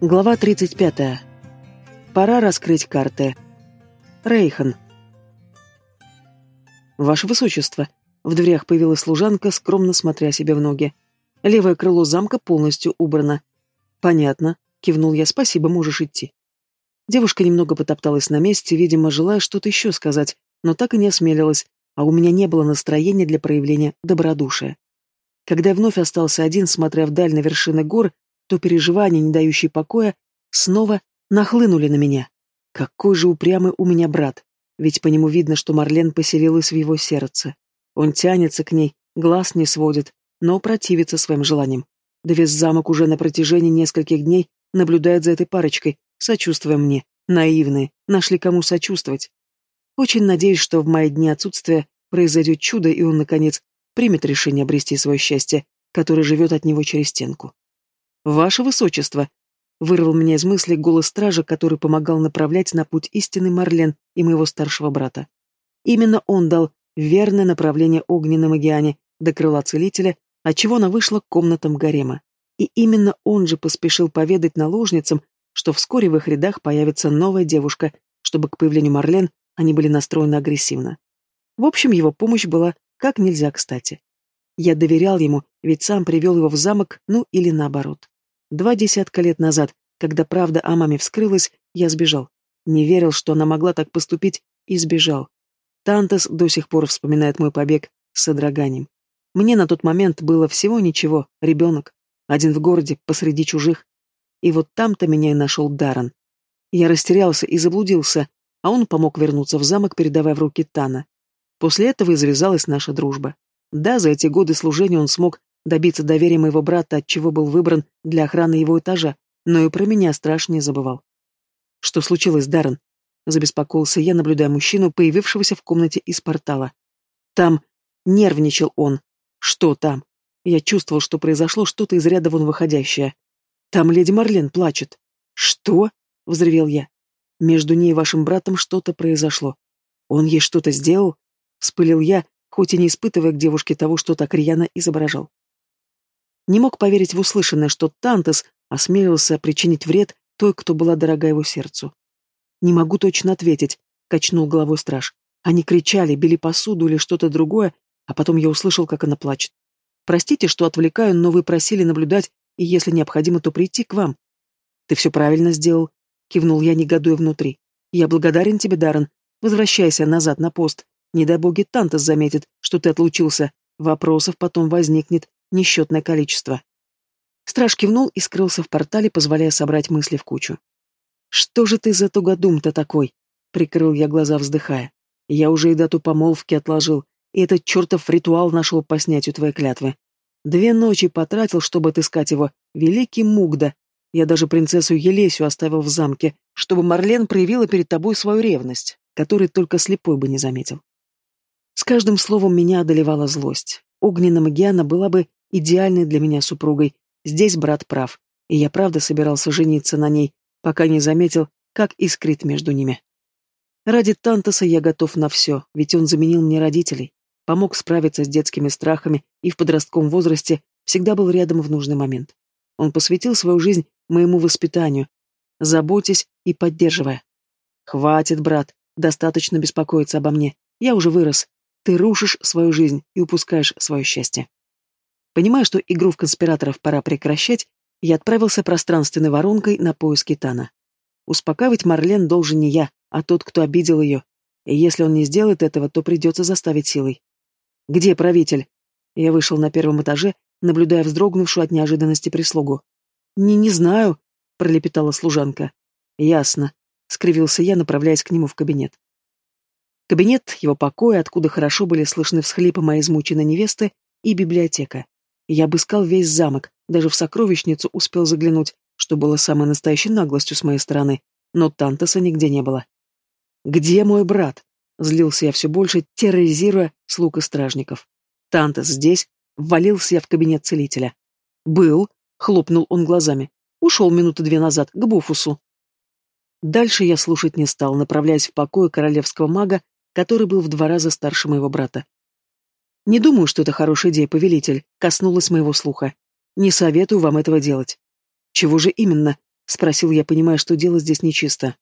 Глава 35. Пора раскрыть карты. Рейхан. Ваше Высочество. В дверях появилась служанка, скромно смотря себе в ноги. Левое крыло замка полностью убрано. Понятно. Кивнул я. Спасибо, можешь идти. Девушка немного потопталась на месте, видимо, желая что-то еще сказать, но так и не осмелилась, а у меня не было настроения для проявления добродушия. Когда я вновь остался один, смотря вдаль на вершины гор, то переживания, не дающие покоя, снова нахлынули на меня. Какой же упрямый у меня брат, ведь по нему видно, что Марлен поселилась в его сердце. Он тянется к ней, глаз не сводит, но противится своим желаниям. Да весь замок уже на протяжении нескольких дней наблюдает за этой парочкой, сочувствуя мне. Наивные, нашли кому сочувствовать. Очень надеюсь, что в мои дни отсутствия произойдет чудо, и он, наконец, примет решение обрести свое счастье, которое живет от него через стенку. «Ваше Высочество!» — вырвал меня из мысли голос стража, который помогал направлять на путь истины Марлен и моего старшего брата. Именно он дал верное направление огненной магиане до крыла целителя, отчего она вышла к комнатам гарема. И именно он же поспешил поведать наложницам, что вскоре в их рядах появится новая девушка, чтобы к появлению Марлен они были настроены агрессивно. В общем, его помощь была как нельзя кстати. Я доверял ему, ведь сам привел его в замок, ну или наоборот. Два десятка лет назад, когда правда о маме вскрылась, я сбежал. Не верил, что она могла так поступить, и сбежал. Тантес до сих пор вспоминает мой побег с содроганием. Мне на тот момент было всего ничего, ребенок, один в городе, посреди чужих. И вот там-то меня и нашел Даррен. Я растерялся и заблудился, а он помог вернуться в замок, передавая в руки Тана. После этого и завязалась наша дружба. Да, за эти годы служения он смог добиться доверия моего брата, от чего был выбран для охраны его этажа, но и про меня страшно не забывал. Что случилось, Даррен? Забеспокоился я, наблюдая мужчину, появившегося в комнате из портала. Там нервничал он. Что там? Я чувствовал, что произошло что-то из ряда вон выходящее. Там леди Марлен плачет. Что? Взревел я. Между ней и вашим братом что-то произошло. Он ей что-то сделал? Вспылил я, хоть и не испытывая к девушке того, что так рьяно изображал. Не мог поверить в услышанное, что Тантес осмелился причинить вред той, кто была дорога его сердцу. «Не могу точно ответить», — качнул головой страж. Они кричали, били посуду или что-то другое, а потом я услышал, как она плачет. «Простите, что отвлекаю, но вы просили наблюдать, и если необходимо, то прийти к вам». «Ты все правильно сделал», — кивнул я, негодуя внутри. «Я благодарен тебе, Даррен. Возвращайся назад на пост. Не дай боги Тантас заметит, что ты отлучился. Вопросов потом возникнет несчетное количество. Страж кивнул и скрылся в портале, позволяя собрать мысли в кучу. «Что же ты за тугодум-то такой?» — прикрыл я глаза, вздыхая. «Я уже и дату помолвки отложил, и этот чертов ритуал нашел по снятию твоей клятвы. Две ночи потратил, чтобы отыскать его. Великий Мугда. Я даже принцессу Елесю оставил в замке, чтобы Марлен проявила перед тобой свою ревность, которую только слепой бы не заметил. С каждым словом меня одолевала злость. Огненная Магиана была бы идеальной для меня супругой. Здесь брат прав, и я правда собирался жениться на ней, пока не заметил, как искрит между ними. Ради Тантаса я готов на все, ведь он заменил мне родителей, помог справиться с детскими страхами и в подростковом возрасте всегда был рядом в нужный момент. Он посвятил свою жизнь моему воспитанию, заботясь и поддерживая. «Хватит, брат, достаточно беспокоиться обо мне. Я уже вырос, ты рушишь свою жизнь и упускаешь свое счастье. Понимая, что игру в конспираторов пора прекращать, я отправился пространственной воронкой на поиски Тана. Успокаивать Марлен должен не я, а тот, кто обидел ее. И если он не сделает этого, то придется заставить силой. «Где правитель?» Я вышел на первом этаже, наблюдая вздрогнувшую от неожиданности прислугу. «Не, не знаю», — пролепетала служанка. «Ясно», — скривился я, направляясь к нему в кабинет. Кабинет, его покой, откуда хорошо были слышны всхлипы моей измученной невесты, и библиотека. Я обыскал весь замок, даже в сокровищницу успел заглянуть, что было самой настоящей наглостью с моей стороны, но Тантаса нигде не было. «Где мой брат?» — злился я все больше, терроризируя слуг и стражников. «Тантас здесь?» — ввалился я в кабинет целителя. «Был», — хлопнул он глазами. «Ушел минуты две назад, к Буфусу». Дальше я слушать не стал, направляясь в покой королевского мага, который был в два раза старше моего брата. «Не думаю, что это хорошая идея, повелитель», — коснулась моего слуха. «Не советую вам этого делать». «Чего же именно?» спросил я, понимая, что дело здесь нечисто.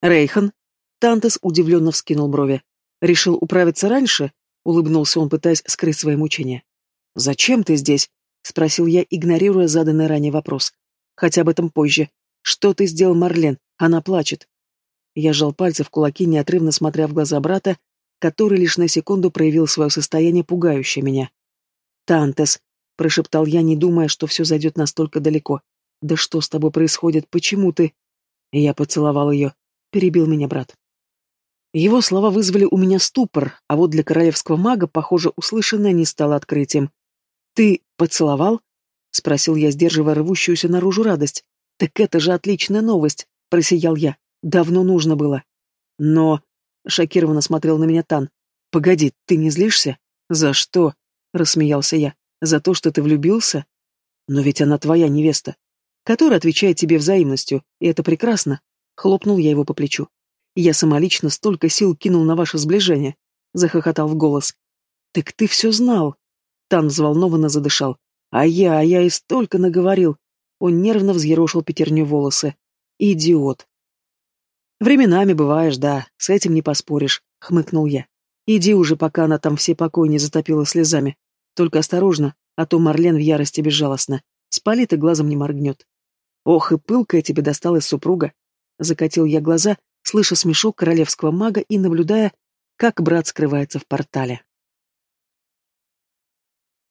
Рейхан? Тантес удивленно вскинул брови. Решил управиться раньше? Улыбнулся он, пытаясь скрыть свои мучения. «Зачем ты здесь?» — спросил я, игнорируя заданный ранее вопрос. «Хотя об этом позже. Что ты сделал, Марлен? Она плачет». Я сжал пальцы в кулаки, неотрывно смотря в глаза брата, который лишь на секунду проявил свое состояние, пугающее меня. «Тантес», — прошептал я, не думая, что все зайдет настолько далеко. «Да что с тобой происходит? Почему ты...» Я поцеловал ее. Перебил меня брат. Его слова вызвали у меня ступор, а вот для королевского мага, похоже, услышанное не стало открытием. «Ты поцеловал?» — спросил я, сдерживая рвущуюся наружу радость. «Так это же отличная новость!» — просиял я. «Давно нужно было». «Но...» — шокированно смотрел на меня Тан. «Погоди, ты не злишься?» «За что?» — рассмеялся я. «За то, что ты влюбился?» «Но ведь она твоя невеста, которая отвечает тебе взаимностью, и это прекрасно». Хлопнул я его по плечу. Я самолично столько сил кинул на ваше сближение. Захохотал в голос. Так ты все знал. Тан взволнованно задышал. А я, а я и столько наговорил. Он нервно взъерошил пятерню волосы. Идиот. Временами бываешь, да, с этим не поспоришь, хмыкнул я. Иди уже, пока она там все покой не затопила слезами. Только осторожно, а то Марлен в ярости безжалостно. Спалит и глазом не моргнет. Ох, и пылкая тебе досталась супруга. Закатил я глаза, слыша смешок королевского мага и наблюдая, как брат скрывается в портале.